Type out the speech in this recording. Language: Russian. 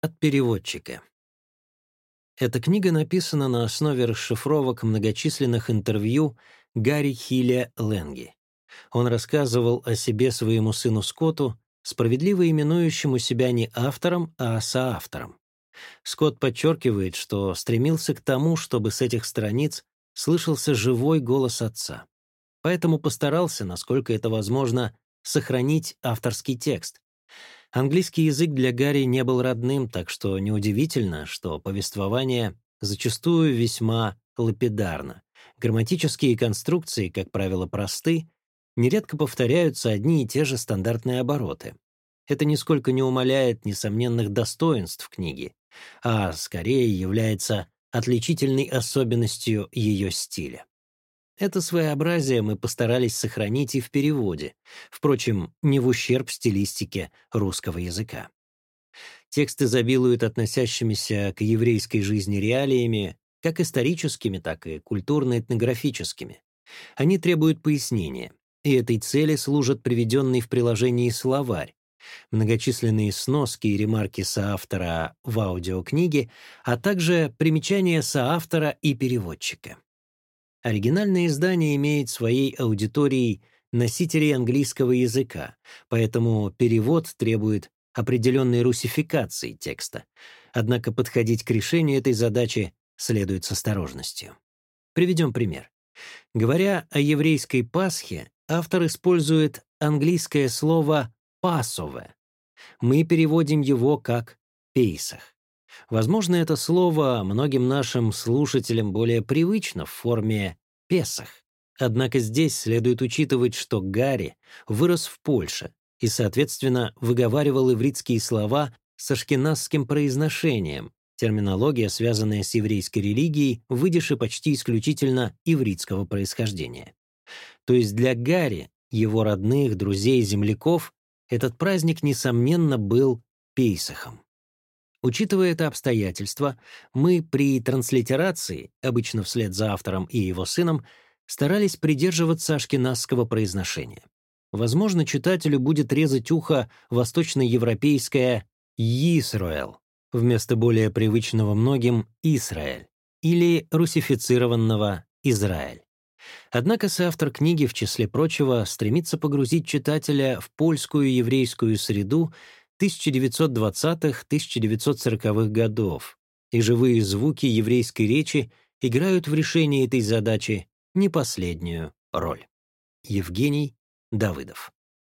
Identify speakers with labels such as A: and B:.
A: от переводчика. Эта книга написана на основе расшифровок многочисленных интервью Гарри Хилля Ленги. Он рассказывал о себе своему сыну Скотту, справедливо именующему себя не автором, а соавтором. Скотт подчеркивает, что стремился к тому, чтобы с этих страниц слышался живой голос отца. Поэтому постарался, насколько это возможно, сохранить авторский текст. Английский язык для Гарри не был родным, так что неудивительно, что повествование зачастую весьма лапидарно. Грамматические конструкции, как правило, просты, нередко повторяются одни и те же стандартные обороты. Это нисколько не умаляет несомненных достоинств книги, а скорее является отличительной особенностью ее стиля. Это своеобразие мы постарались сохранить и в переводе, впрочем, не в ущерб стилистике русского языка. Текст изобилует относящимися к еврейской жизни реалиями, как историческими, так и культурно-этнографическими. Они требуют пояснения, и этой цели служат приведенный в приложении словарь, многочисленные сноски и ремарки соавтора в аудиокниге, а также примечания соавтора и переводчика. Оригинальное издание имеет своей аудиторией носителей английского языка, поэтому перевод требует определенной русификации текста. Однако подходить к решению этой задачи следует с осторожностью. Приведем пример. Говоря о еврейской Пасхе, автор использует английское слово «пасове». Мы переводим его как «пейсах». Возможно, это слово многим нашим слушателям более привычно в форме «песах». Однако здесь следует учитывать, что Гарри вырос в Польше и, соответственно, выговаривал ивритские слова с ашкеназским произношением, терминология, связанная с еврейской религией, выдержи почти исключительно ивритского происхождения. То есть для Гарри, его родных, друзей, земляков, этот праздник, несомненно, был Пейсахом. Учитывая это обстоятельство, мы при транслитерации, обычно вслед за автором и его сыном, старались придерживаться ашкеназского произношения. Возможно, читателю будет резать ухо восточноевропейское «Йисруэл» вместо более привычного многим «Израиль» или русифицированного «Израиль». Однако соавтор книги, в числе прочего, стремится погрузить читателя в польскую еврейскую среду 1920-1940-х годов, и живые звуки еврейской речи играют в решении этой задачи не последнюю роль. Евгений Давыдов